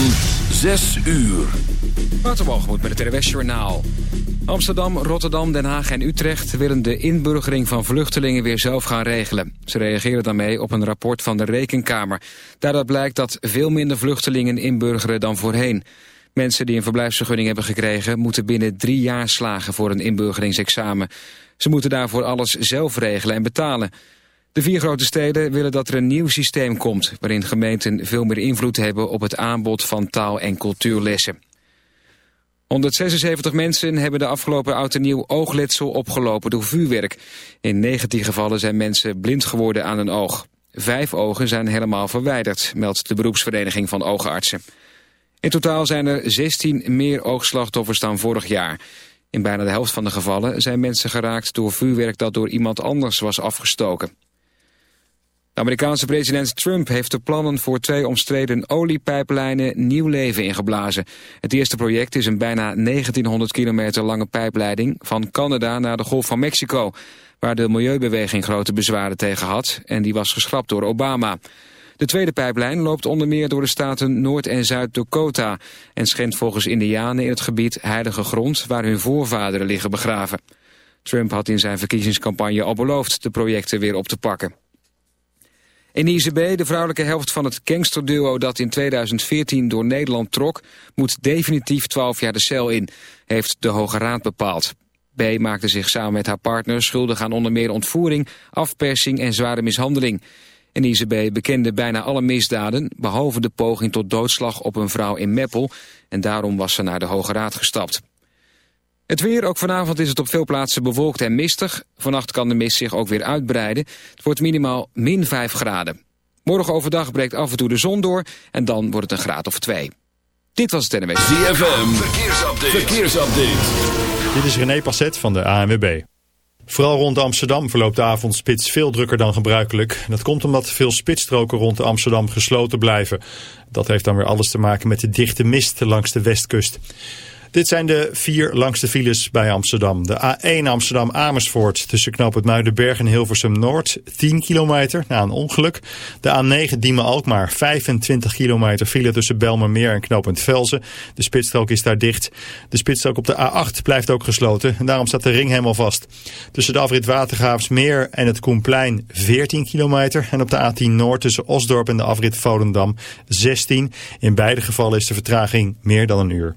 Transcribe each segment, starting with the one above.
van 6 uur. Waterbalgemoed met het RWS Journaal. Amsterdam, Rotterdam, Den Haag en Utrecht willen de inburgering van vluchtelingen weer zelf gaan regelen. Ze reageren daarmee op een rapport van de Rekenkamer. Daaruit blijkt dat veel minder vluchtelingen inburgeren dan voorheen. Mensen die een verblijfsvergunning hebben gekregen... moeten binnen drie jaar slagen voor een inburgeringsexamen. Ze moeten daarvoor alles zelf regelen en betalen. De vier grote steden willen dat er een nieuw systeem komt... waarin gemeenten veel meer invloed hebben op het aanbod van taal- en cultuurlessen. 176 mensen hebben de afgelopen oud en nieuw oogletsel opgelopen door vuurwerk. In 19 gevallen zijn mensen blind geworden aan een oog. Vijf ogen zijn helemaal verwijderd, meldt de beroepsvereniging van oogartsen. In totaal zijn er 16 meer oogslachtoffers dan vorig jaar. In bijna de helft van de gevallen zijn mensen geraakt door vuurwerk dat door iemand anders was afgestoken. De Amerikaanse president Trump heeft de plannen voor twee omstreden oliepijplijnen nieuw leven ingeblazen. Het eerste project is een bijna 1900 kilometer lange pijpleiding van Canada naar de Golf van Mexico, waar de milieubeweging grote bezwaren tegen had en die was geschrapt door Obama. De tweede pijplijn loopt onder meer door de staten Noord- en Zuid-Dakota en schendt volgens indianen in het gebied heilige grond waar hun voorvaderen liggen begraven. Trump had in zijn verkiezingscampagne al beloofd de projecten weer op te pakken. In ICB, de vrouwelijke helft van het gangsterduo dat in 2014 door Nederland trok, moet definitief 12 jaar de cel in, heeft de Hoge Raad bepaald. B maakte zich samen met haar partner schuldig aan onder meer ontvoering, afpersing en zware mishandeling. In ICB bekende bijna alle misdaden, behalve de poging tot doodslag op een vrouw in Meppel, en daarom was ze naar de Hoge Raad gestapt. Het weer, ook vanavond is het op veel plaatsen bewolkt en mistig. Vannacht kan de mist zich ook weer uitbreiden. Het wordt minimaal min 5 graden. Morgen overdag breekt af en toe de zon door en dan wordt het een graad of 2. Dit was het NWS. ZFM, verkeersupdate. verkeersupdate. Dit is René Passet van de ANWB. Vooral rond Amsterdam verloopt de avondspits veel drukker dan gebruikelijk. Dat komt omdat veel spitsstroken rond Amsterdam gesloten blijven. Dat heeft dan weer alles te maken met de dichte mist langs de westkust. Dit zijn de vier langste files bij Amsterdam. De A1 Amsterdam-Amersfoort tussen knoop het Muidenberg en Hilversum-Noord 10 kilometer na een ongeluk. De A9 Diemen-Alkmaar 25 kilometer file tussen Belmermeer en knooppunt Velzen. De spitsstrook is daar dicht. De spitsstrook op de A8 blijft ook gesloten en daarom staat de ring helemaal vast. Tussen de afrit Watergraafsmeer en het Koenplein 14 kilometer. En op de A10 Noord tussen Osdorp en de afrit Volendam 16. In beide gevallen is de vertraging meer dan een uur.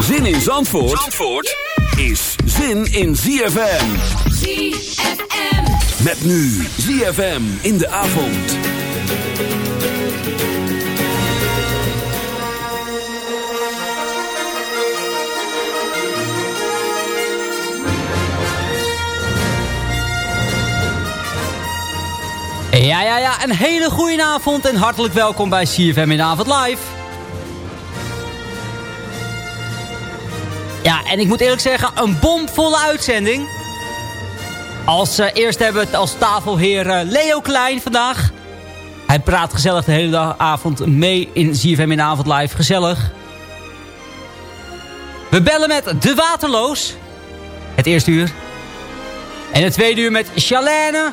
Zin in Zandvoort, Zandvoort is zin in ZFM. ZFM. Met nu ZFM in de avond. Ja, ja, ja, een hele goede avond en hartelijk welkom bij CFM in de avond live. Ja, en ik moet eerlijk zeggen, een bomvolle uitzending. Als uh, eerst hebben we het als tafelheer uh, Leo Klein vandaag. Hij praat gezellig de hele avond mee in ZFM in avond live. Gezellig. We bellen met De Waterloos. Het eerste uur. En het tweede uur met Chalene.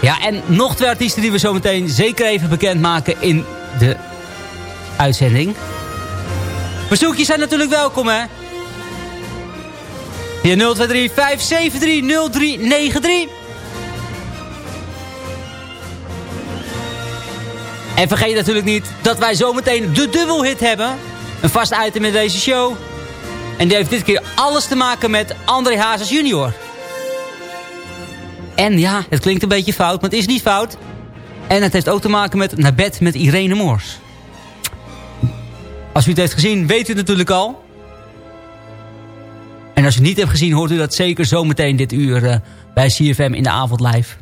Ja, en nog twee artiesten die we zo meteen zeker even bekendmaken in de uitzending. Verzoekjes zijn natuurlijk welkom, hè? Via 023 573 0393. En vergeet natuurlijk niet dat wij zometeen de dubbelhit hebben. Een vast item in deze show. En die heeft dit keer alles te maken met André Hazes junior. En ja, het klinkt een beetje fout, maar het is niet fout. En het heeft ook te maken met Naar bed met Irene Moors. Als u het heeft gezien, weet u het natuurlijk al. En als u het niet hebt gezien, hoort u dat zeker zometeen dit uur uh, bij CFM in de avond live.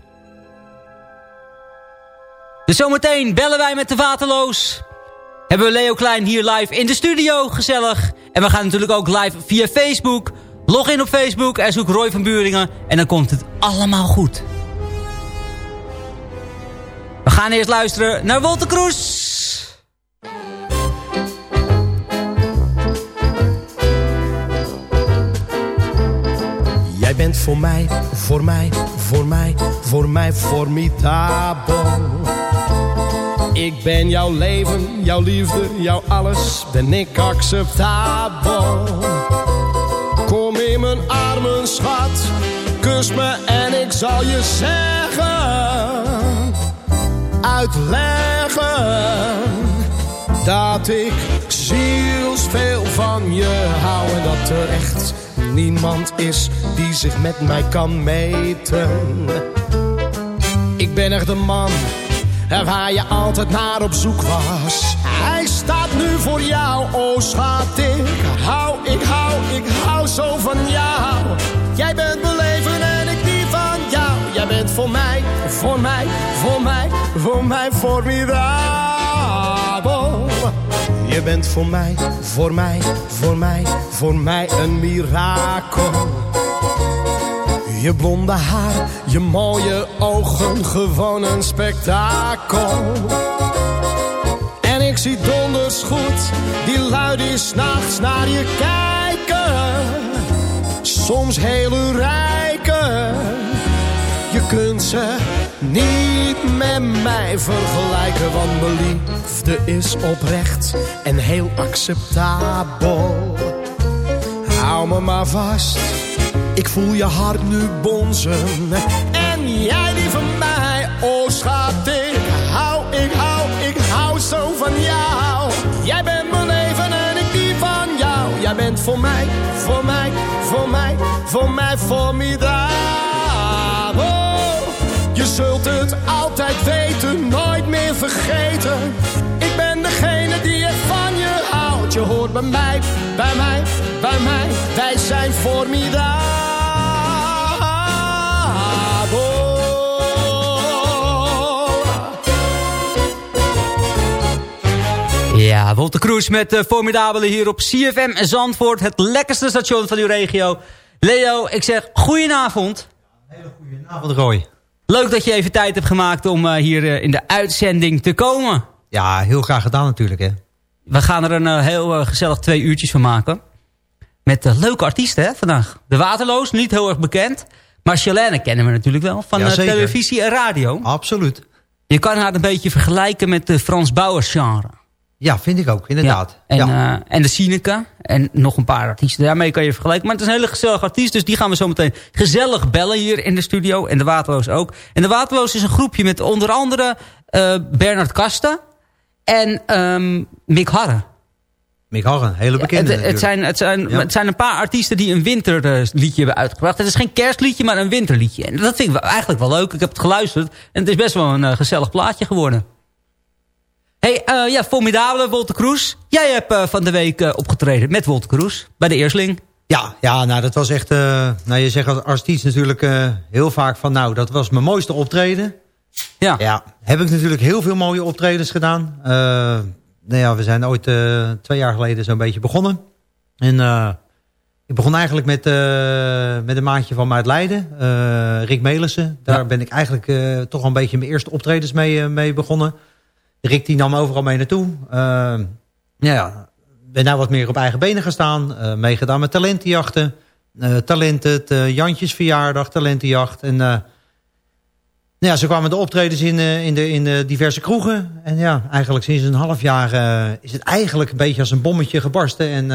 Dus zometeen bellen wij met de Waterloos. Hebben we Leo Klein hier live in de studio, gezellig. En we gaan natuurlijk ook live via Facebook. Log in op Facebook en zoek Roy van Buringen. En dan komt het allemaal goed. We gaan eerst luisteren naar Wolter Kroes. Bent voor mij, voor mij, voor mij, voor mij formidabel. Ik ben jouw leven, jouw liefde, jouw alles, ben ik acceptabel. Kom in mijn armen, schat, kus me en ik zal je zeggen, uitleggen dat ik zielsveel van je hou en dat er echt niemand is die zich met mij kan meten. Ik ben echt de man waar je altijd naar op zoek was. Hij staat nu voor jou, oh schat, ik hou, ik hou, ik hou zo van jou. Jij bent mijn leven en ik die van jou. Jij bent voor mij, voor mij, voor mij, voor mij formidabel. Je bent voor mij, voor mij, voor mij, voor mij een mirakel. Je blonde haar, je mooie ogen, gewoon een spektakel. En ik zie donders goed, die lui s nachts naar je kijken. Soms hele rijken, je kunt ze niet met mij vergelijken. Want mijn liefde is oprecht en heel acceptabel. Hou me maar vast ik voel je hart nu bonzen. En jij die van mij, oh schat, ik hou, ik hou, ik hou zo van jou. Jij bent mijn leven en ik die van jou. Jij bent voor mij, voor mij, voor mij, voor mij formidabel. Zult het altijd weten, nooit meer vergeten. Ik ben degene die echt van je houdt. Je hoort bij mij, bij mij, bij mij. Wij zijn formidabel. Ja, Wolter Kroes met de Formidabele hier op CFM Zandvoort. Het lekkerste station van uw regio. Leo, ik zeg goedenavond. Een hele goede avond, Roy. Leuk dat je even tijd hebt gemaakt om uh, hier uh, in de uitzending te komen. Ja, heel graag gedaan natuurlijk, hè. We gaan er een uh, heel gezellig twee uurtjes van maken. Met leuke artiesten, hè, vandaag. De Waterloos, niet heel erg bekend. Maar Chalene kennen we natuurlijk wel, van Ja, televisie en radio. Absoluut. Je kan haar een beetje vergelijken met de Frans Bauers genre. Ja, vind ik ook, inderdaad. Ja, en, ja. uh, en de Sineke. En nog een paar artiesten. Daarmee kan je vergelijken. Maar het is een hele gezellige artiest. Dus die gaan we zo meteen gezellig bellen hier in de studio. En de Waterloos ook. En de Waterloos is een groepje met onder andere uh, Bernard Kasten. En um, Mick Harre. Mick Harre, hele bekende ja, het, het, zijn, het, zijn, het zijn een paar artiesten die een winterliedje hebben uitgebracht. Het is geen kerstliedje, maar een winterliedje. En dat vind ik eigenlijk wel leuk. Ik heb het geluisterd. En het is best wel een uh, gezellig plaatje geworden. Hey, uh, ja, formidabele Wolter Kroes. Jij hebt uh, van de week uh, opgetreden met Wolter Kroes bij de Eersling. Ja, ja nou dat was echt, nou je zegt als artiest natuurlijk heel vaak van nou dat was mijn mooiste optreden. Ja. Ja, heb ik natuurlijk heel veel mooie optredens gedaan. nou ja, we zijn ooit twee jaar geleden zo'n beetje begonnen. En ik begon eigenlijk met, met een maatje van mij uit Leiden, Rick Melissen. Daar ja. ben ik eigenlijk toch al een beetje mijn eerste optredens mee, mee begonnen. Rick die nam overal mee naartoe. Uh, ja, ben nou wat meer op eigen benen gestaan. Uh, meegedaan met talentenjachten. Uh, talenten, uh, Jantjes verjaardag, talentenjacht. En ja, ze kwamen de optredens in, in, de, in de diverse kroegen. En ja, eigenlijk sinds een half jaar is het eigenlijk een beetje als een bommetje gebarsten. En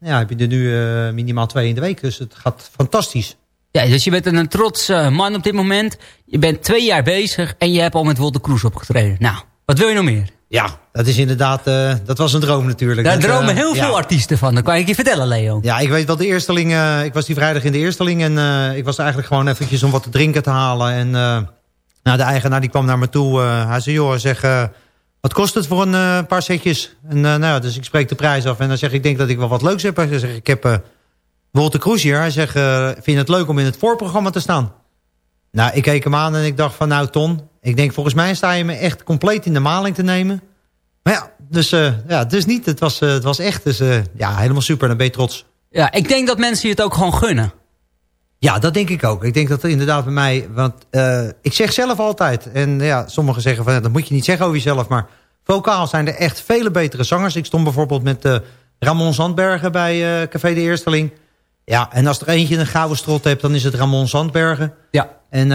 ja, heb je er nu minimaal twee in de week. Dus het gaat fantastisch. Ja, dus je bent een trots man op dit moment. Je bent twee jaar bezig en je hebt al met Wolter Kroes opgetreden. Nou, wat wil je nog meer? Ja, dat is inderdaad, uh, dat was een droom natuurlijk. Daar dat, dromen heel veel artiesten van, dat kan ik je vertellen Leo. Ja, ik weet wel de eersteling, uh, ik was die vrijdag in de eersteling en ik was eigenlijk gewoon eventjes om wat te drinken te halen. En nou, de eigenaar die kwam naar me toe, hij zei joh, zeg, wat kost het voor een paar setjes? En nou ja, dus ik spreek de prijs af en dan zeg ik, ik denk dat ik wel wat leuks heb. Hij zegt, ik heb Walter Kroes hier, hij zegt, vind je het leuk om in het voorprogramma te staan? Nou, ik keek hem aan en ik dacht van nou Ton, ik denk volgens mij sta je me echt compleet in de maling te nemen. Maar ja, dus, uh, ja, dus niet. Het was, uh, het was echt dus, uh, ja, helemaal super. Dan ben je trots. Ja, ik denk dat mensen je het ook gewoon gunnen. Ja, dat denk ik ook. Ik denk dat er inderdaad bij mij... Want ik zeg zelf altijd... En ja, sommigen zeggen van... Dat moet je niet zeggen over jezelf. Maar vocaal zijn er echt vele betere zangers. Ik stond bijvoorbeeld met Ramon Zandbergen bij Café de Eersteling. Ja, en als er eentje een gouden strot hebt... dan is het Ramon Zandbergen. Ja. En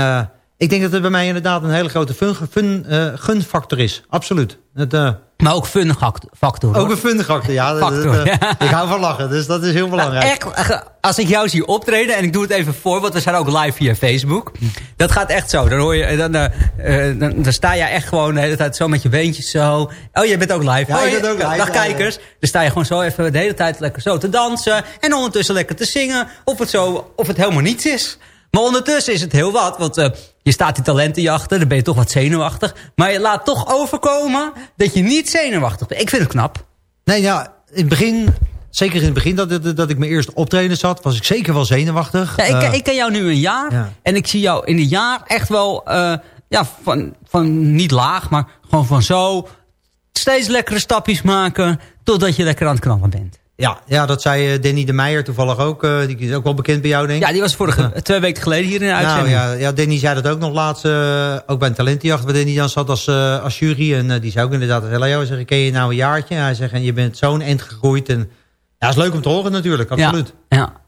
ik denk dat het bij mij inderdaad een hele grote fun, fun, uh, gunfactor is. Absoluut. Het, uh, maar ook fun-factor. Ook een fun-factor, ja. Factor, ja. Ik hou van lachen, dus dat is heel belangrijk. Nou, echt, als ik jou zie optreden, en ik doe het even voor... want we zijn ook live via Facebook. Dat gaat echt zo. Dan, hoor je, dan, dan, dan, sta je echt gewoon de hele tijd zo met je beentjes zo. Oh, je bent ook live. Ja, oh, je bent ook live. Dag kijkers. Dan sta je gewoon zo even de hele tijd lekker zo te dansen. En ondertussen lekker te zingen. Of het, zo, of het helemaal niets is. Maar ondertussen is het heel wat, want je staat die talentenjachten, dan ben je toch wat zenuwachtig. Maar je laat toch overkomen dat je niet zenuwachtig bent. Ik vind het knap. Nee, ja, in het begin, zeker in het begin dat, dat, ik mijn eerste optreden zat, was ik zeker wel zenuwachtig. Ja, ik, uh, ik ken jou nu een jaar ja. en ik zie jou in een jaar echt wel, uh, ja, van, van niet laag, maar gewoon van zo steeds lekkere stapjes maken totdat je lekker aan het knallen bent. Ja, ja, dat zei Danny de Meijer toevallig ook. Uh, die is ook wel bekend bij jou, denk ik. Ja, die was vorige twee weken geleden hier in de uitzending. Nou, ja, ja, Danny zei dat ook nog laatst. Uh, ook bij een talentenjacht waar Danny dan zat als, als jury. En die zei ook inderdaad, Leo, zeg, ken je nou een jaartje? Hij zegt, en je bent zo'n end gegroeid. En ja, is leuk om te horen natuurlijk, absoluut. Ja, ja.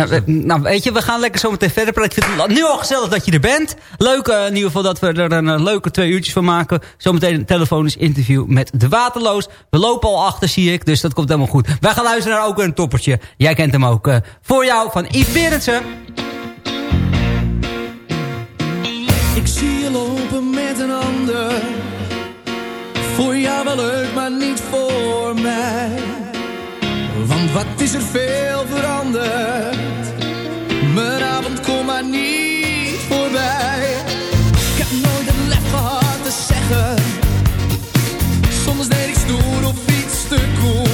Ja, nou, weet je, we gaan lekker zo meteen verder praten. Ik vind het nu al gezellig dat je er bent. Leuk uh, in ieder geval dat we er een uh, leuke twee uurtjes van maken. Zometeen een telefonisch interview met de Waterloos. We lopen al achter, zie ik, dus dat komt helemaal goed. Wij gaan luisteren naar ook een toppertje. Jij kent hem ook. Uh, voor jou van Yves Berendsen. Ik zie je lopen met een ander. Voor jou wel leuk, maar niet voor mij. Wat is er veel veranderd? Mijn avond komt maar niet voorbij. Ik heb nooit het lef gehad te zeggen. Soms deed ik stoer of iets te cool.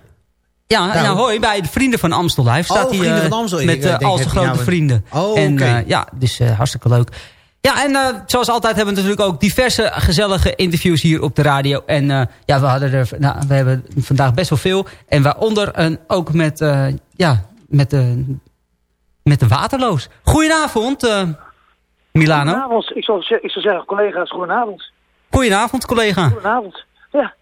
Ja, nou, in Ahoy, bij de Vrienden van Amstel Live. Staat oh, hij, van Amstel. Met uh, al zijn grote nou vrienden. Oh, en, okay. ja, dus hartstikke leuk. Ja, en zoals altijd hebben we natuurlijk ook diverse gezellige interviews hier op de radio. En ja, we, hadden er, nou, we hebben vandaag best wel veel. En waaronder een, ook met, ja, met de met de Waterloos. Goedenavond, uh, Milano. Goedenavond. Ik zou, ik zou zeggen, collega's, goedenavond. Goedenavond, collega. Goedenavond. Ja.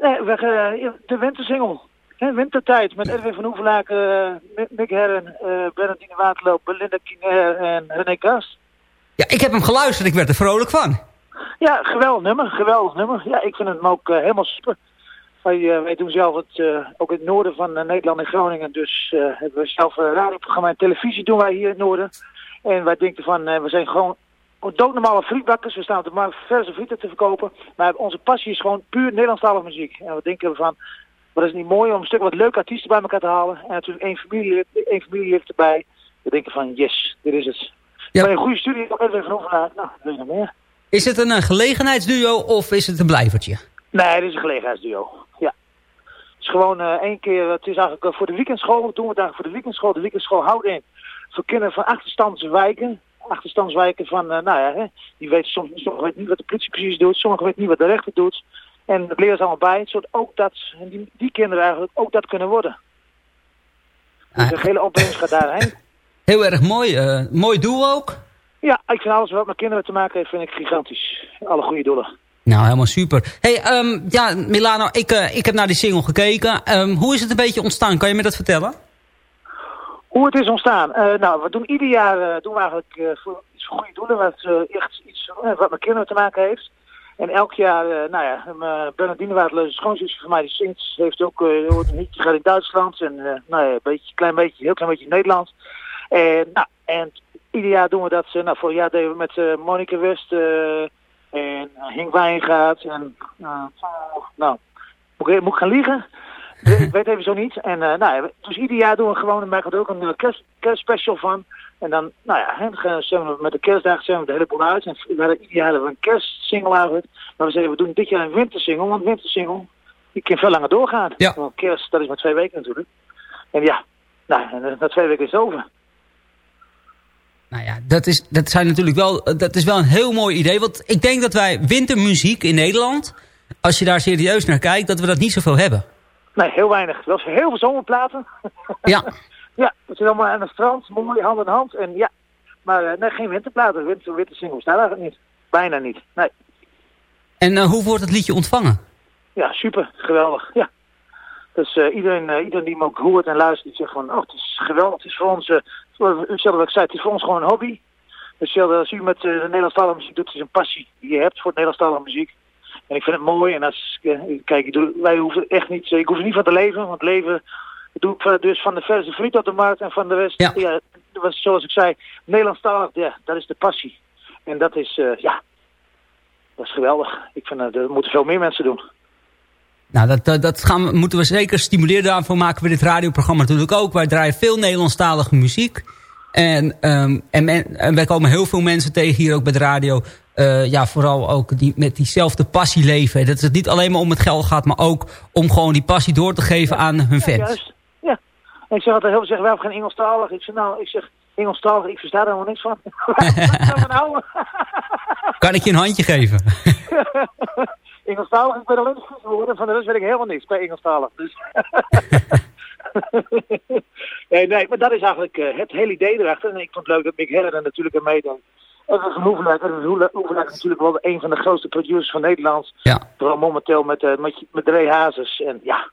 Nee, we, uh, de wintersingel. Wintertijd met Edwin van Hoevelaken, uh, Mick Herren, uh, Bernardine Waterloop, Belinda Kinger en René Kast. Ja, ik heb hem geluisterd. Ik werd er vrolijk van. Ja, geweldig nummer. Geweldig nummer. Ja, ik vind hem ook helemaal super. Wij, uh, wij doen zelf het, uh, ook in het noorden van Nederland en Groningen. Dus hebben we zelf een radioprogramma en televisie doen wij hier in het noorden. En wij denken van, we zijn gewoon doodnormale frietbakkers. We staan op de markt verse frieten te verkopen. Maar onze passie is gewoon puur Nederlandstalige muziek. En we denken van, wat is niet mooi om een stuk wat leuke artiesten bij elkaar te halen. En natuurlijk één familielid, één familielid erbij. We denken van, yes, dit is het. Ja. Maar een goede studie, ook even van nou, wil je nog meer. Is het een gelegenheidsduo of is het een blijvertje? Nee, het is een gelegenheidsduo is gewoon uh, één keer, het is eigenlijk uh, voor de weekendschool, we doen het eigenlijk voor de weekendschool. De weekendschool houdt in voor kinderen van achterstandswijken. Achterstandswijken van, uh, nou ja, hè, die weten soms, sommigen weten niet wat de politie precies doet, sommigen weten niet wat de rechter doet. En dat leren ze allemaal bij, zodat ook dat, die, die kinderen eigenlijk ook dat kunnen worden. Dus de hele opbrengst gaat daarheen. Heel erg mooi. eh, mooi doel ook. Ja, ik vind alles wat met kinderen te maken heeft, vind ik gigantisch. Alle goede doelen. Nou, helemaal super. hey, ehm, ja, Milano, ik, eh, ik heb naar die single gekeken. Ehm, hoe is het een beetje ontstaan? Kan je me dat vertellen? Hoe het is ontstaan? Eh, nou, we doen ieder jaar doen we eigenlijk voor iets voor goede doelen, wat echt iets wat met kinderen te maken heeft. En elk jaar, eh, nou ja, uh, Bernardine Waardle, schoonzusje van mij, die zingt, heeft ook eh, hoort een gaat in Duitsland en eh, nou ja, een beetje, klein beetje, heel klein beetje in Nederland. En, nou, en ieder jaar doen we dat, eh, nou, vorig jaar deden we met eh Monika West eh, en uh, Henk Wijngaard en, eh, nou, moet ik, moet ik gaan liegen? ik weet even zo niet. En uh, nou, ja, dus ieder jaar doen we gewoon, en maken er ook een uh, kerst, kerstspecial van. En dan, nou ja, dan gaan we met de kerstdagen zijn we de hele boel uit. En we hebben we een kerstsingle eigenlijk. Maar we zeiden, we doen dit jaar een wintersingle, want wintersingle, die kan veel langer doorgaan. Ja. Want kerst, dat is maar twee weken natuurlijk. En ja, nou, en na twee weken is het over. Nou ja, dat is, dat zijn natuurlijk wel, dat is wel een heel mooi idee. Want ik denk dat wij wintermuziek in Nederland, als je daar serieus naar kijkt, dat we dat niet zoveel hebben. Nee, heel weinig. Wel heel veel zomerplaten. Ja. ja, het is allemaal aan het strand, mooi hand in hand. En ja, maar uh, nee, geen winterplaten. Winter, wintersingles staan eigenlijk niet. Bijna niet, nee. En uh, hoe wordt het liedje ontvangen? Ja, super. Geweldig, ja. Dus uh, iedereen, iedereen die me ook hoort en luistert, die zegt van, oh, het is geweldig. Het is voor ons, hetzelfde wat ik zei, het is voor ons gewoon een hobby. Dus als u met de Nederlandstalige muziek doet, het is een passie die je hebt voor de Nederlandstalige muziek. En ik vind het mooi. En als, kijk, ik doe, wij hoeven echt niet, ik hoef er niet van te leven. Want leven doe ik dus van de verse friet op de markt en van de rest. Ja. ja was, zoals ik zei, Nederlandstalig, ja, dat is de passie. En dat is, uh, ja, dat is geweldig. Ik vind dat, dat moeten veel meer mensen doen. Nou, dat, dat, dat gaan we, moeten we zeker stimuleren. Daarvoor maken we dit radioprogramma natuurlijk ook. Wij draaien veel Nederlandstalige muziek. En, um, en, en wij komen heel veel mensen tegen hier ook bij de radio. Uh, ja, vooral ook die met diezelfde passie leven. Dat het niet alleen maar om het geld gaat, maar ook om gewoon die passie door te geven aan hun fans. Ja, juist. En ik zeg altijd heel veel zeggen, wij hebben geen Engelstalig. Ik zeg nou, ik zeg Engelstalig, ik versta er helemaal niks van. nou? kan ik je een handje geven? Engelstalig, ik ben alleen goed geworden. Van de rest weet ik helemaal niks bij Engelstalig. Dus. nee, nee, maar dat is eigenlijk uh, het hele idee erachter. En ik vond het leuk dat Mick Heller er natuurlijk aan Hoevenlijk, Edwin Hoevenlijk is natuurlijk wel een van de grootste producers van Nederland. Ja. Vooral momenteel met, uh, met, met Ray Hazes. En ja,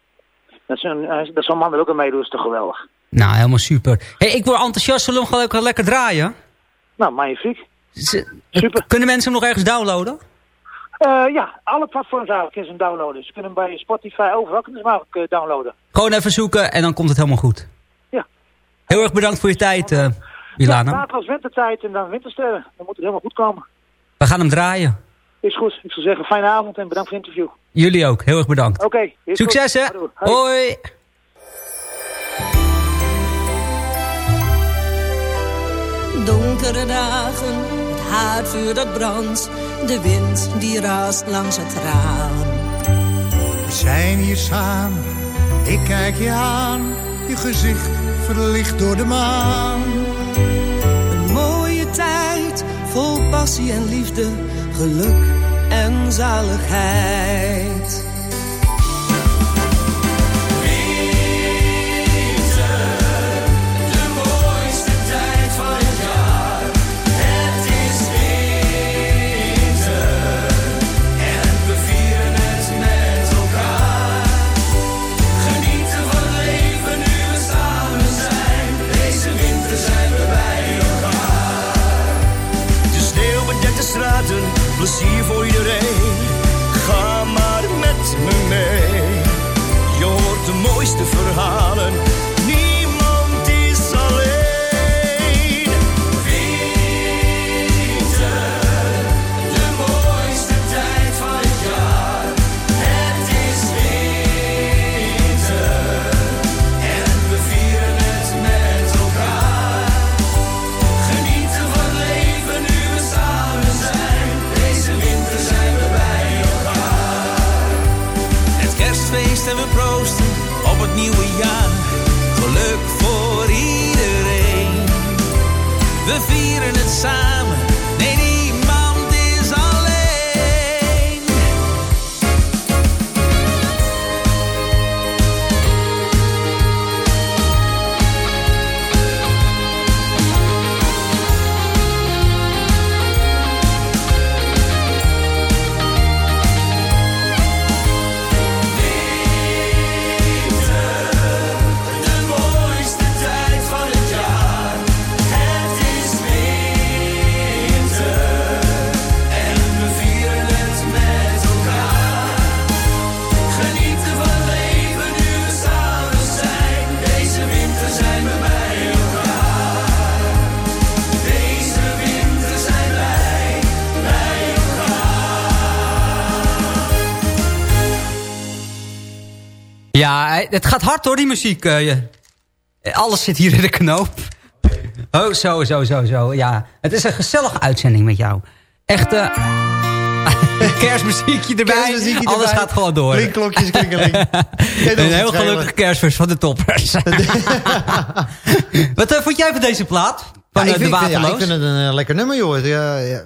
dat is een, uh, dat zo'n man er ook aan meedoen, is toch geweldig. Nou, helemaal super. hey, ik word enthousiast, zullen we hem lekker draaien? Nou, magnifiek. Z super. Kunnen mensen hem nog ergens downloaden? Uh, ja, alle platforms eigenlijk kunnen ze hem downloaden. Ze kunnen hem bij Spotify overal kunnen ze hem ook downloaden. Gewoon even zoeken en dan komt het helemaal goed. Ja. Heel erg bedankt voor je tijd, uh, Milano. Ja, later als wintertijd en dan wintersterren. Dan moet het helemaal goed komen. We gaan hem draaien. Is goed. Ik zou zeggen, fijne avond en bedankt voor het interview. Jullie ook. Heel erg bedankt. Oké. Okay, Succes, hè. Hoi. Hoi. Donkere dagen, het haardvuur dat brandt, de wind die raast langs het raam. We zijn hier samen, ik kijk je aan, je gezicht verlicht door de maan. Een mooie tijd, vol passie en liefde, geluk en zaligheid. Nieuwe jaar. Geluk voor iedereen. We vieren het samen. Ja, het gaat hard hoor, die muziek. eh, alles zit hier in de knoop. Oh, zo, zo, zo, zo. Ja, het is een gezellige uitzending met jou. Echt, eh kerstmuziekje erbij. Kerstmuziekje Alles erbij. gaat gewoon door. Klinkklokjes, klinkeling. Een heel gelukkig kerstfeest van de toppers. Wat eh, vond jij van deze plaat? Van Ja, ik, de vind, ja, ik vind het een lekker nummer, joh. Ja, ja.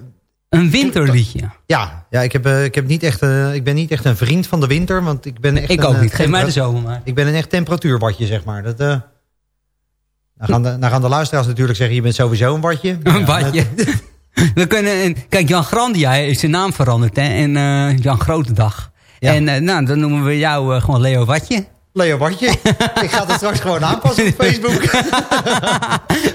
Een winterliedje. Ja, ja ik, heb, eh, ik, heb niet echt, eh, ik ben niet echt een vriend van de winter. Want ik ben echt Ik een, ook eh, niet. Geef mij de zomer maar. Ik ben een echt temperatuurwatje, zeg maar. Dat, eh, dan, gaan de, dan gaan de luisteraars natuurlijk zeggen... je bent sowieso een watje. Een Ja, badje. We kunnen, en- kijk, Jan Grandia heeft zijn naam veranderd. Hè, en Jan Grotendag. Ja. En nou, dan noemen we jou gewoon Leo Watje. Leo Watje. ik ga het straks gewoon aanpassen op Facebook.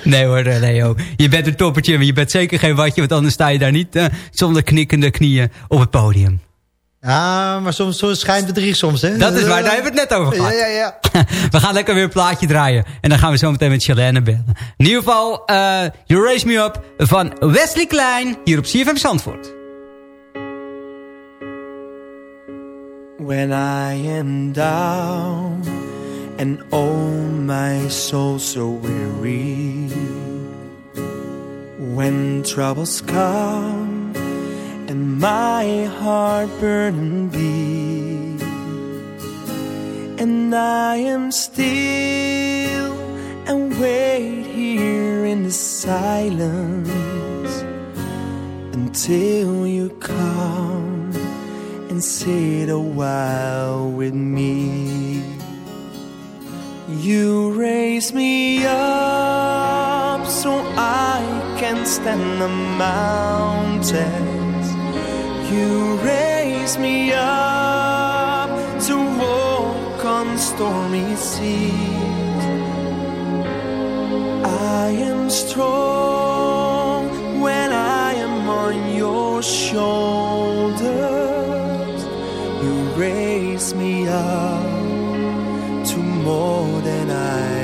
Nee hoor, eh, Leo. Je bent een toppertje, maar je bent zeker geen Watje. Want anders sta je daar niet eh, zonder knikkende knieën op het podium. Ja, maar soms, soms schijnt het drie soms, hè? Dat is waar, daar hebben we het net over Ja, gehad. ja, ja. We gaan lekker weer een plaatje draaien. En dan gaan we zo meteen met Chalene bellen. In ieder geval, eh You Raise Me Up van Wesley Klein. Hier op CFM Zandvoort. When I am down and oh my soul so weary. When troubles come and my heart burning be And I am still and wait here in the silence Until you come sit a while with me. You raise me up so I can stand the mountains. You raise me up to walk on stormy seas. I am strong when I am on your shoulders. Raise me up to more than I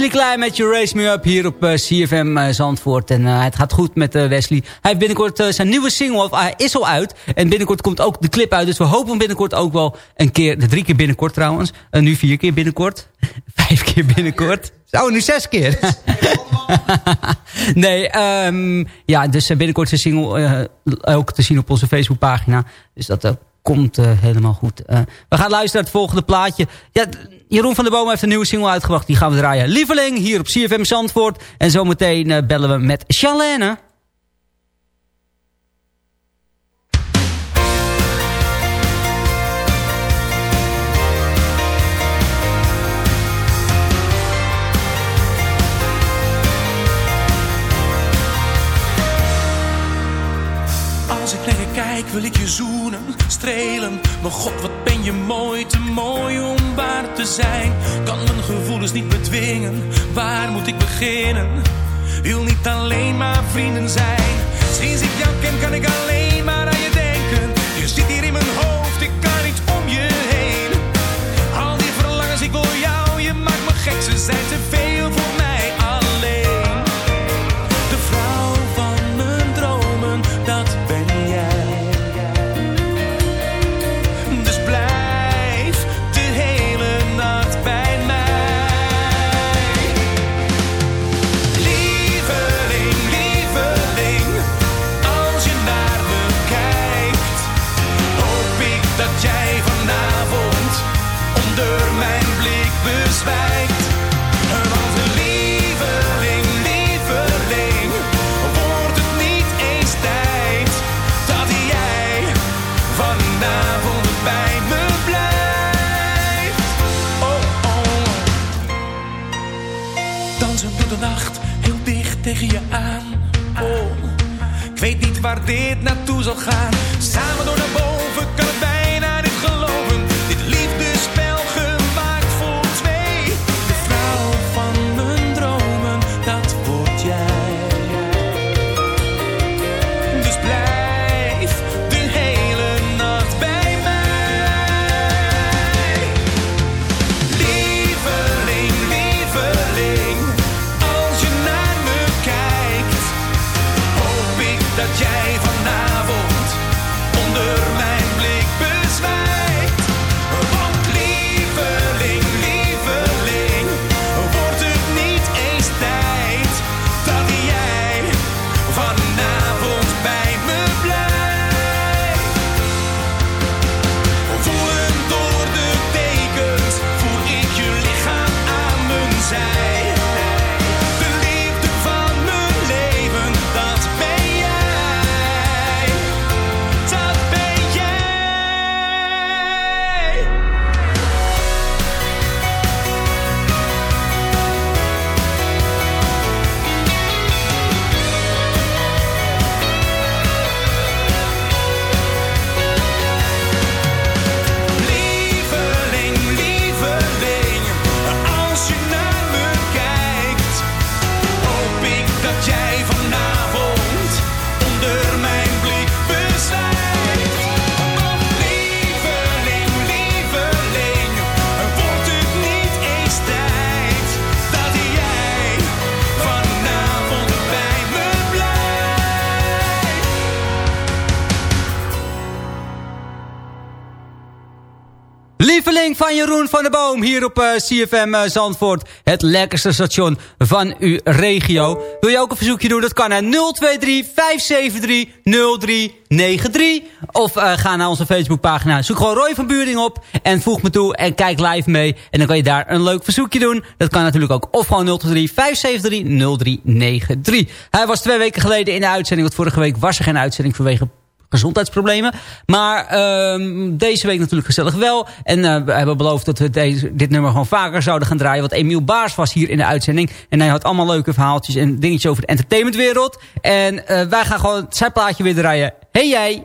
Wesley Klein met You Raise Me Up hier op eh, CFM eh, Zandvoort. En eh, het gaat goed met Wesley. Hij heeft binnenkort zijn nieuwe single, of hij is al uit. En binnenkort komt ook de clip uit. Dus we hopen binnenkort ook wel een keer, de drie keer binnenkort trouwens. En nu vier keer binnenkort. Vijf keer binnenkort. Oh, nu zes keer. nee, ehm, ja, dus binnenkort zijn single ook te zien op onze Facebookpagina. Dus dat komt helemaal goed. We gaan luisteren naar het volgende plaatje. Ja, Jeroen van der Boom heeft een nieuwe single uitgebracht. Die gaan we draaien. Lieveling, hier op CFM Zandvoort. En zometeen eh, bellen we met Charlene. Als ik naar je kijk, wil ik je zoenen maar god, wat ben je mooi, te mooi om waar te zijn. Kan mijn gevoelens niet bedwingen, waar moet ik beginnen? Wil niet alleen maar vrienden zijn. Sinds ik jou ken kan ik alleen maar waar dit naartoe zal gaan. Samen door naar hier op eh, CFM eh, Zandvoort. Het lekkerste station van uw regio. Wil je ook een verzoekje doen? Dat kan naar 023 573 0393. Of eh, ga naar onze Facebookpagina. Zoek gewoon Roy van Buring op. En voeg me toe en kijk live mee. En dan kan je daar een leuk verzoekje doen. Dat kan natuurlijk ook. Of gewoon 023 573 0393. Hij was twee weken geleden in de uitzending. Want vorige week was er geen uitzending vanwege gezondheidsproblemen. Maar ehm, deze week natuurlijk gezellig wel. En eh, we hebben beloofd dat we deze, dit nummer gewoon vaker zouden gaan draaien. Want Emiel Baars was hier in de uitzending. En hij had allemaal leuke verhaaltjes en dingetjes over de entertainmentwereld. En eh, wij gaan gewoon zijn plaatje weer draaien. Hey jij!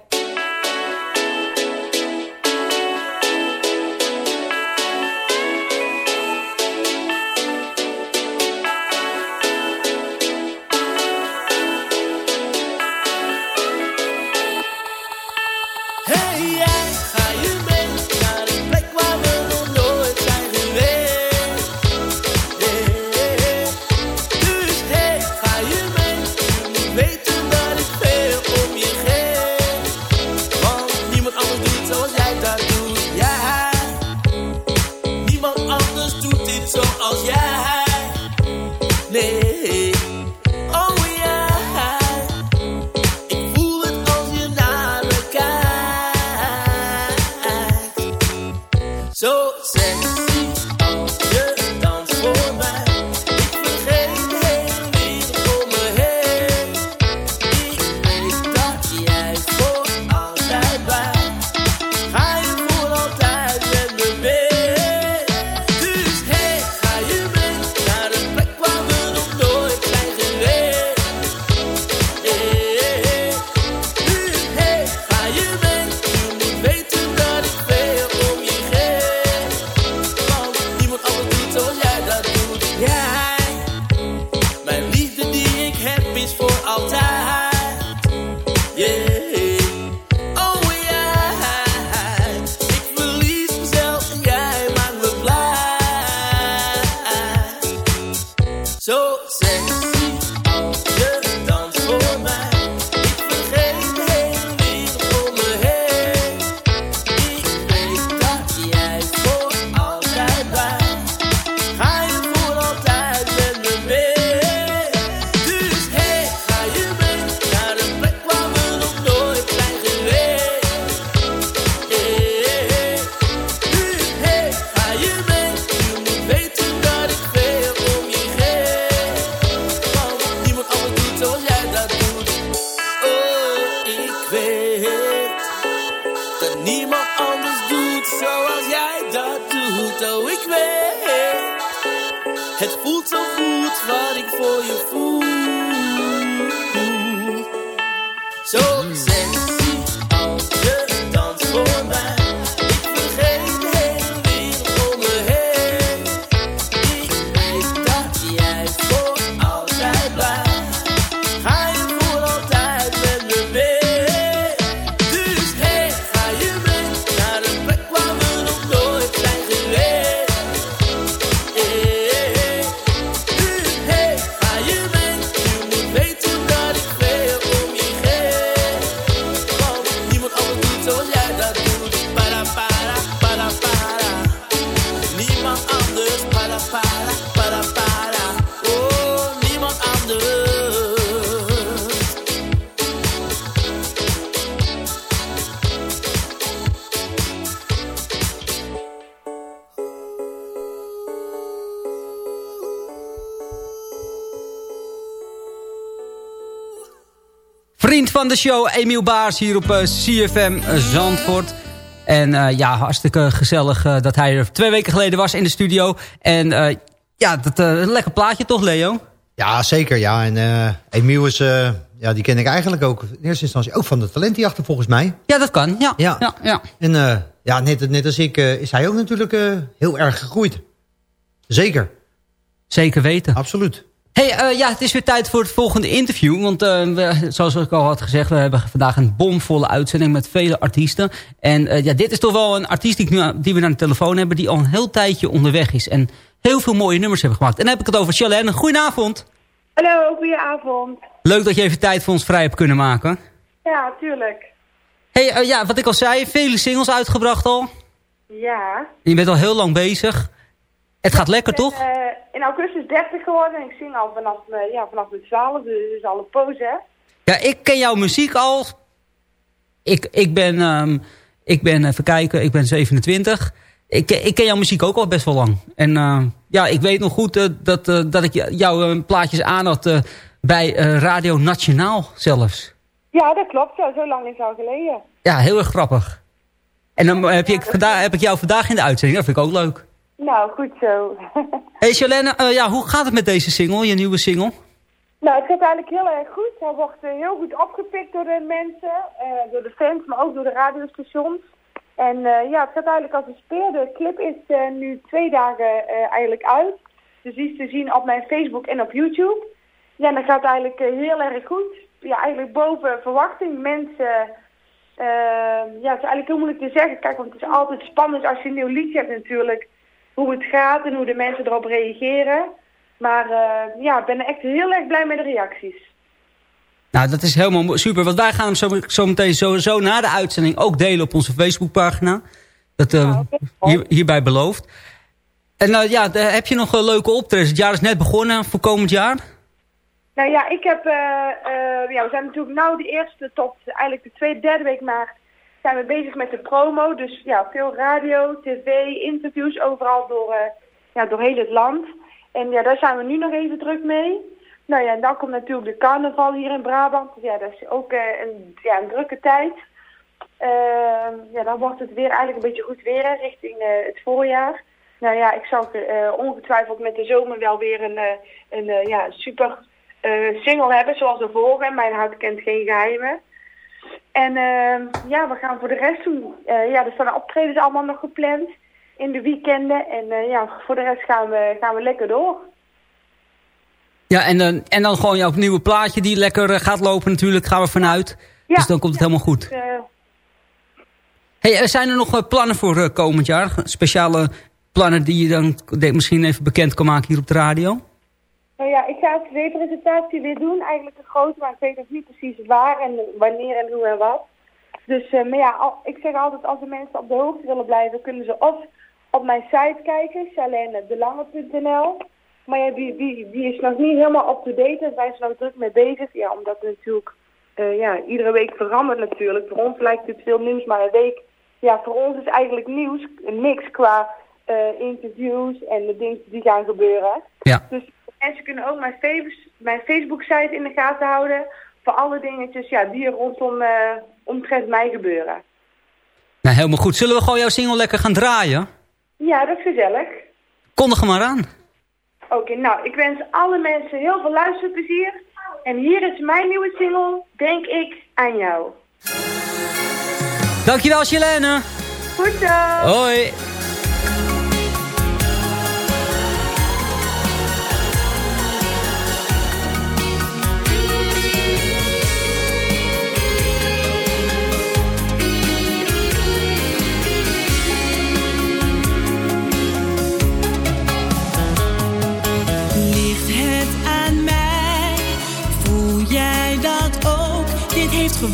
Van de show, Emiel Baars hier op eh, CFM Zandvoort. En eh, ja, hartstikke gezellig eh, dat hij er twee weken geleden was in de studio. En ja, dat, een lekker plaatje toch, Leo? Ja, zeker. Ja. En Emiel is, ja, die ken ik eigenlijk ook in eerste instantie ook van de talentjachten volgens mij. Ja, dat kan. Ja, Ja. ja, ja. En ja, net, net als ik is hij ook natuurlijk heel erg gegroeid. Zeker. Zeker weten. Absoluut. Hey, eh, ja, het is weer tijd voor het volgende interview. Want eh, we, zoals ik al had gezegd, we hebben vandaag een bomvolle uitzending met vele artiesten. En eh, ja, dit is toch wel een artiest die, nu die we aan de telefoon hebben... die al een heel tijdje onderweg is. En heel veel mooie nummers hebben gemaakt. En dan heb ik het over Charlene. Goedenavond. Hallo, goedenavond. Leuk dat je even tijd voor ons vrij hebt kunnen maken. Ja, tuurlijk. Hey, ja, wat ik al zei, vele singles uitgebracht al. Ja. Je bent al heel lang bezig. Het gaat lekker, Ik ben, toch? eh, in augustus 30 geworden en ik zing al vanaf, eh, ja, vanaf mijn 12, dus is al een poos, hè? Ja, ik ken jouw muziek al. Ik, ik ben, ehm, ik ben, even kijken, ik ben 27. Ik, ik ken jouw muziek ook al best wel lang. En eh, ja, ik weet nog goed dat, dat ik jouw plaatjes aan had bij Radio Nationaal zelfs. Ja, dat klopt. Ja, zo lang is het al geleden. Ja, heel erg grappig. En dan heb, je, vandaag, heb ik jou vandaag in de uitzending. Dat vind ik ook leuk. Nou, goed zo. Hey Charlene, eh, ja, hoe gaat het met deze single, je nieuwe single? nou, het gaat eigenlijk heel erg goed. Hij wordt eh, heel goed opgepikt door de mensen, eh, door de fans, maar ook door de radiostations. En ja, het gaat eigenlijk als een speer. De clip is nu twee dagen eigenlijk uit. Dus die is te zien op mijn Facebook en op YouTube. Ja, en dat gaat eigenlijk heel erg goed. Ja, eigenlijk boven verwachting. Mensen, ja, het is eigenlijk heel moeilijk te zeggen. Kijk, want het is altijd spannend als je een nieuw liedje hebt natuurlijk. Hoe het gaat en hoe de mensen erop reageren. Maar eh, ja, ik ben echt heel erg blij met de reacties. Nou, dat is helemaal super. Want wij gaan hem zo, zo meteen sowieso na de uitzending ook delen op onze Facebookpagina. Dat eh, hier, hierbij beloofd. En nou ja, heb je nog een leuke optredens? Het jaar is net begonnen voor komend jaar. Nou ja, ik heb, eh, eh, ja, we zijn natuurlijk nou de eerste tot eigenlijk de tweede, derde week maart zijn we bezig met de promo. Dus ja, veel radio, tv, interviews overal door, eh, ja, door heel het land. En ja, daar zijn we nu nog even druk mee. Nou ja, en dan komt natuurlijk de carnaval hier in Brabant. Ja, dat is ook eh, een, ja, een drukke tijd. Ehm, ja, dan wordt het weer eigenlijk een beetje goed weer richting eh, het voorjaar. Nou ja, ik zal ongetwijfeld met de zomer wel weer een, een ja, super single hebben, zoals de vorige. Mijn hart kent geen geheimen. En ehm, ja, we gaan voor de rest doen. Eh, ja, er staan optredens allemaal nog gepland in de weekenden. En eh, ja, voor de rest gaan we, gaan we lekker door. Ja, en, dan en dan gewoon jouw nieuwe plaatje die lekker eh, gaat lopen natuurlijk. Gaan we vanuit. dus dan komt het helemaal goed. Eh, Hey, zijn er nog plannen voor komend jaar? Speciale plannen die je dan misschien even bekend kan maken hier op de radio? Nou ja, ik ga een tv-presentatie weer doen. Eigenlijk een grote, maar ik weet nog niet precies waar en wanneer en hoe en wat. Dus, eh, maar ja, al- ik zeg altijd, als de mensen op de hoogte willen blijven, kunnen ze of op mijn site kijken, charlenedelange.nl. Maar ja, die, die, die is nog niet helemaal up-to-date, daar zijn ze nog druk mee bezig. Ja, omdat het natuurlijk, eh, ja, iedere week verandert natuurlijk. Voor ons lijkt het veel nieuws, maar een week, ja, voor ons is eigenlijk nieuws niks qua eh, interviews en de dingen die gaan gebeuren. Ja. Dus mensen kunnen ook mijn, mijn Facebook-site in de gaten houden voor alle dingetjes ja, die er rondom eh omtrent mij gebeuren. Nou, helemaal goed. Zullen we gewoon jouw single lekker gaan draaien? Ja, dat is gezellig. Kondig hem maar aan. Oké, nou, ik wens alle mensen heel veel luisterplezier. En hier is mijn nieuwe single, Denk ik aan jou. Dankjewel, Jelene. Goed zo! Hoi.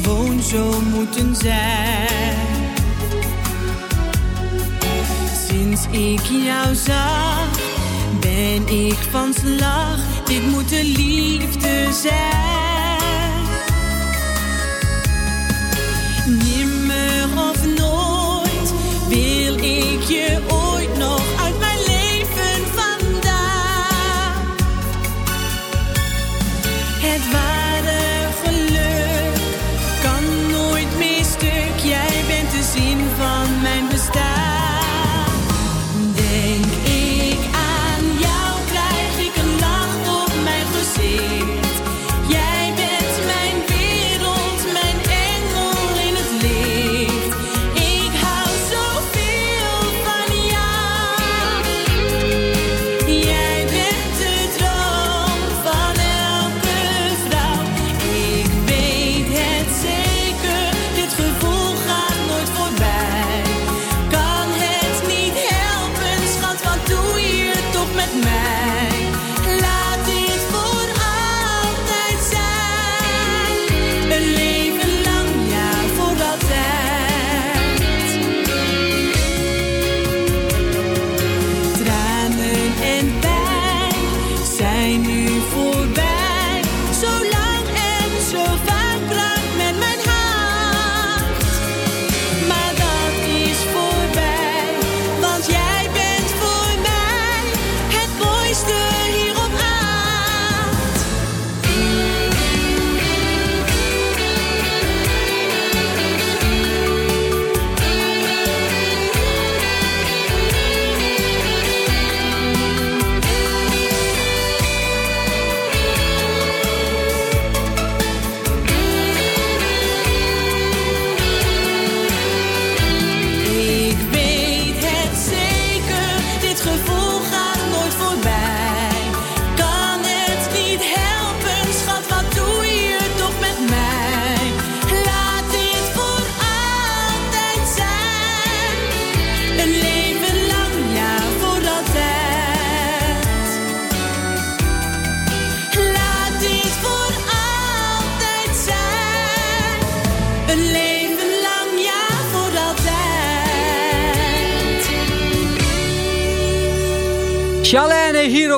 Gewoon zo moeten zijn. Sinds ik jou zag, ben ik van slag. Dit moet de liefde zijn.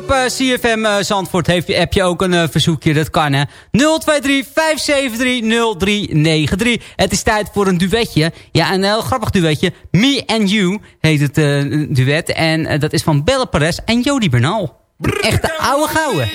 Op eh, CFM eh, Zandvoort. Heeft, heb je ook een eh, verzoekje? Dat kan hè. 023 573 0393. Het is tijd voor een duetje. Ja, een heel grappig duetje. Me and You heet het duet. En dat is van Belle Perez en Jody Bernal. Echte oude gouden.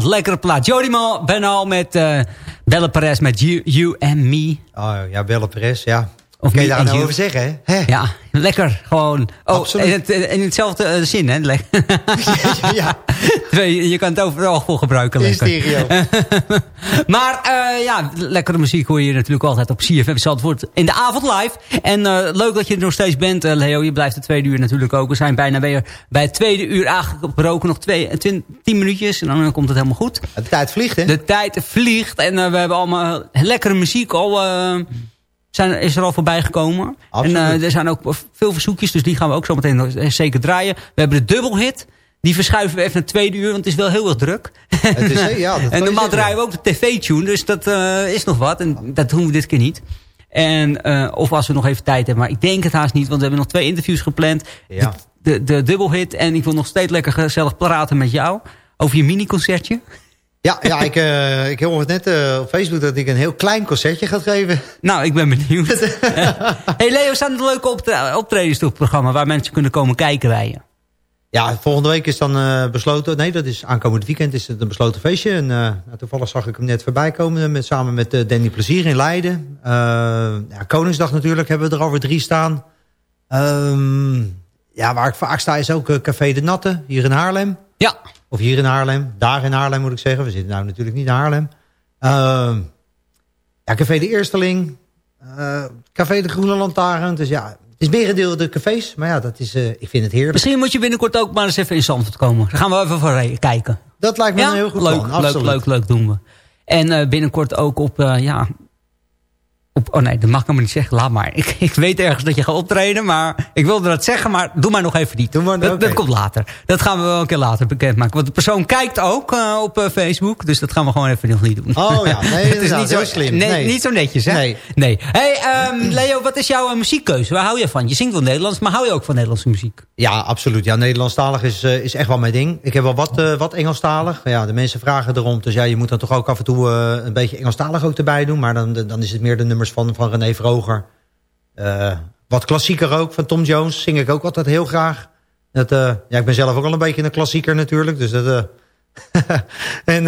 Plaat, lekkere plaat. Jody Benno met eh Belle Perez met you, you and Me. Oh ja, Belle Perez, ja. Of Kun je daar nou over zeggen, hè? Ja, lekker. Gewoon. Oh, Absoluut. in, het, in hetzelfde eh, zin, hè? Ja. Twee, je kan het overal voor gebruiken. In Lekker. stereo. maar eh, ja, lekkere muziek hoor je natuurlijk altijd op CFM Zandvoort in de avond live. En eh, leuk dat je er nog steeds bent, eh, Leo. Je blijft de tweede uur natuurlijk ook. We zijn bijna weer bij het tweede uur aangebroken. Nog twee, tien minuutjes en dan komt het helemaal goed. De tijd vliegt, hè? De tijd vliegt en we hebben allemaal lekkere muziek al... eh, zijn, is er al voorbij gekomen. Absoluut. En er zijn ook veel verzoekjes, dus die gaan we ook zo meteen zeker draaien. We hebben de dubbelhit. Die verschuiven we even naar tweede uur, want het is wel heel erg druk. Het is, ja, dat en normaal draaien we ook de tv-tune, dus dat eh, is nog wat. En dat doen we dit keer niet. En, eh, of als we nog even tijd hebben, maar ik denk het haast niet, want we hebben nog twee interviews gepland. Ja. De, de, de dubbelhit en ik wil nog steeds lekker gezellig praten met jou over je mini-concertje. Ja, ja ik, eh, ik hoorde net op Facebook dat ik een heel klein concertje ga geven. Nou, ik ben benieuwd. hey Leo, staan er leuke optre- optredens op het programma waar mensen kunnen komen kijken bij je? Ja, volgende week is dan eh, besloten... Nee, dat is aankomend weekend is het een besloten feestje. En, eh, nou, toevallig zag ik hem net voorbij komen... Met, samen met eh, Danny Plezier in Leiden. Eh, ja, Koningsdag natuurlijk hebben we er alweer drie staan. Ehm, ja, waar ik vaak sta is ook eh, Café de Natte, hier in Haarlem. Ja. Of hier in Haarlem. Daar in Haarlem moet ik zeggen. We zitten nou natuurlijk niet in Haarlem. Ehm, ja, Café de Eersteling. eh, Café de Groene Lantaarn. Dus ja, is merendeel de cafés. Maar ja, dat is, eh, ik vind het heerlijk. Misschien moet je binnenkort ook maar eens even in Zandvoort komen. Daar gaan we even voor re- kijken. Dat lijkt me Ja? een heel goed leuk, plan. leuk, leuk, leuk doen we. En eh, binnenkort ook op, eh, ja... Op, oh nee, dat mag ik helemaal niet zeggen. Laat maar. Ik, ik weet ergens dat je gaat optreden, maar ik wilde dat zeggen, maar doe maar nog even niet. Doe maar, dat, dat komt later. Dat gaan we wel een keer later bekendmaken. Want de persoon kijkt ook eh, op eh, Facebook, dus dat gaan we gewoon even nog niet doen. Oh ja, nee, het is niet zo slim. Nee, Nee. Niet zo netjes, hè? Nee. nee. Hey, ehm, Leo, wat is jouw eh, muziekkeuze? Waar hou je van? Je zingt wel Nederlands, maar hou je ook van Nederlandse muziek? Ja, absoluut. Ja, Nederlandstalig is, is echt wel mijn ding. Ik heb wel wat, wat Engelstalig. Ja, de mensen vragen erom. Dus ja, je moet dan toch ook af en toe een beetje Engelstalig ook erbij doen. Maar dan, dan is het meer de nummers van, van René Vroger. Eh, wat klassieker ook, van Tom Jones. Zing ik ook altijd heel graag. Dat, eh, ja, ik ben zelf ook al een beetje een klassieker natuurlijk. Dus dat... eh, en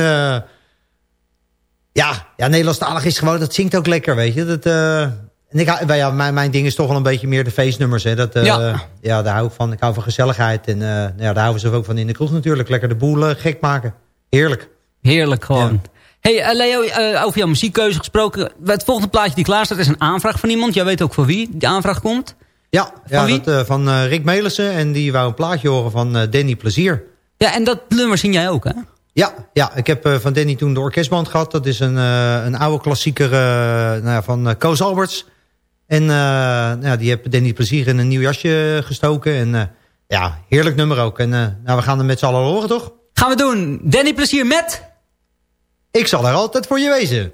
ja, ja, Nederlandstalig is gewoon... Dat zingt ook lekker, weet je. Dat... en ik, ja, mijn, mijn ding is toch wel een beetje meer de feestnummers. Hè. Dat, Ja. ja. daar hou ik van. Ik hou van gezelligheid. En ja, daar houden ze ook van in de kroeg natuurlijk. Lekker de boel eh, gek maken. Heerlijk. Heerlijk gewoon. Hey eh, Leo, eh, over jouw muziekkeuze gesproken. Het volgende plaatje die klaar staat is een aanvraag van iemand. Jij weet ook voor wie die aanvraag komt. Ja, Van ja wie? Dat, eh, van Rick Melissen. En die wou een plaatje horen van Danny Plezier. Ja, en dat nummer zing jij ook, hè? Ja, ja, ik heb van Danny toen de orkestband gehad. Dat is een, een oude klassieker nou ja, van Koos Alberts. En eh, nou ja, die heb Danny Plezier in een nieuw jasje gestoken. En ja, heerlijk nummer ook. En nou, we gaan er met z'n allen horen, toch? Gaan we doen. Danny Plezier met... Ik zal er altijd voor je wezen.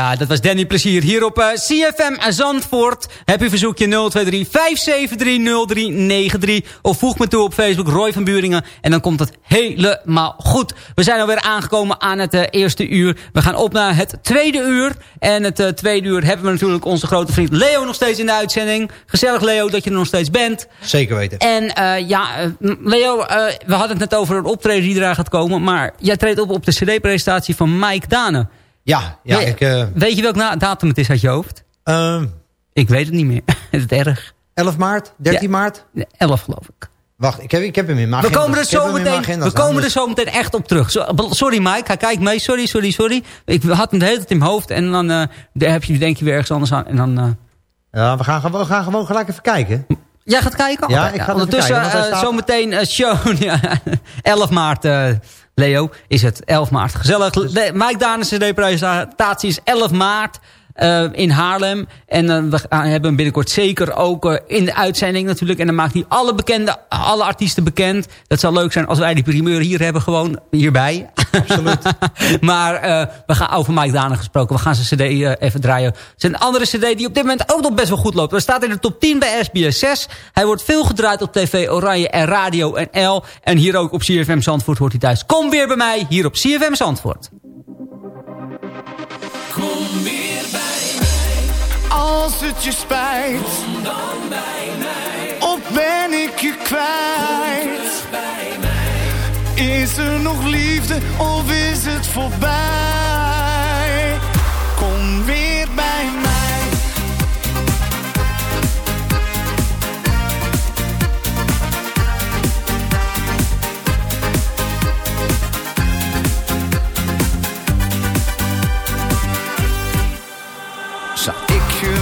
Ja, dat was Danny Plezier hier op eh, CFM Zandvoort. Heb je verzoekje 023 573 0393 of voeg me toe op Facebook Roy van Buringen en dan komt het helemaal goed. We zijn alweer aangekomen aan het eh, eerste uur. We gaan op naar het tweede uur. En het eh, tweede uur hebben we natuurlijk onze grote vriend Leo nog steeds in de uitzending. Gezellig Leo dat je er nog steeds bent. Zeker weten. En ja, Leo, we hadden het net over een optreden die eraan gaat komen. Maar jij treedt op op de cd-presentatie van Mike Dane. Ja, ja Weet- ik... eh, Weet je welk datum het is uit je hoofd? ehm, Ik weet het niet meer. het is erg. 11 maart, 13 Ja. maart? 11 geloof ik. Wacht, ik heb, ik heb hem in mijn We agenda. komen er heb zo meteen, agenda we komen er dus- zo meteen echt op terug. Sorry Mike, hij kijkt mee. Sorry, sorry, sorry. Ik had hem de hele tijd in mijn hoofd. En dan eh, heb je, denk je weer ergens anders aan. En dan, eh, Ja, we gaan, gewoon- we gaan gewoon gelijk even kijken. Jij gaat kijken? Ja, ik ga even Ondertussen, kijken, staat- zometeen show. ja, 11 maart, Leo, is het. 11 maart. Gezellig. Dus- Mike Danes CD-presentatie is 11 maart. Eh, in Haarlem. En eh, we gaan, hebben hem binnenkort zeker ook eh, in de uitzending natuurlijk. En dan maakt hij alle bekende, alle artiesten bekend. Dat zou leuk zijn als wij die primeur hier hebben gewoon hierbij. Absoluut. maar we gaan over Mike Dane gesproken. We gaan zijn cd even draaien. Het is een andere cd die op dit moment ook nog best wel goed loopt. Hij staat in de top 10 bij SBS 6. Hij wordt veel gedraaid op TV Oranje en Radio NL. En hier ook op CFM Zandvoort hoort hij thuis. Kom weer bij mij hier op CFM Zandvoort. Als het je spijt, Kom dan bij mij. of ben ik je kwijt? Is er nog liefde of is het voorbij?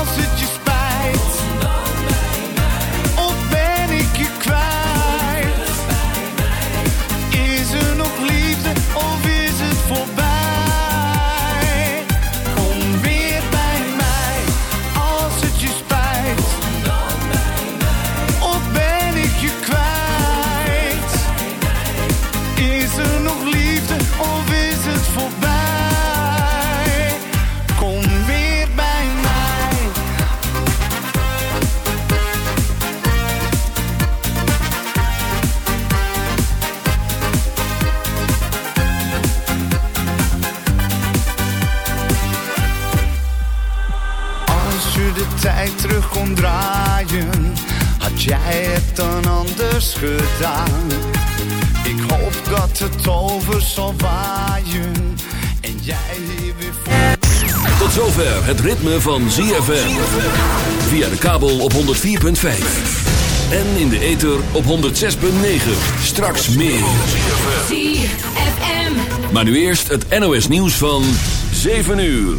Als het je spijt, jij het dan anders gedaan? Ik hoop dat het over zal waaien en jij hier weer voor. Tot zover het ritme van ZFM. Via de kabel op 104.5. En in de ether op 106.9. Straks meer. ZFM. Maar nu eerst het NOS nieuws van 7 uur.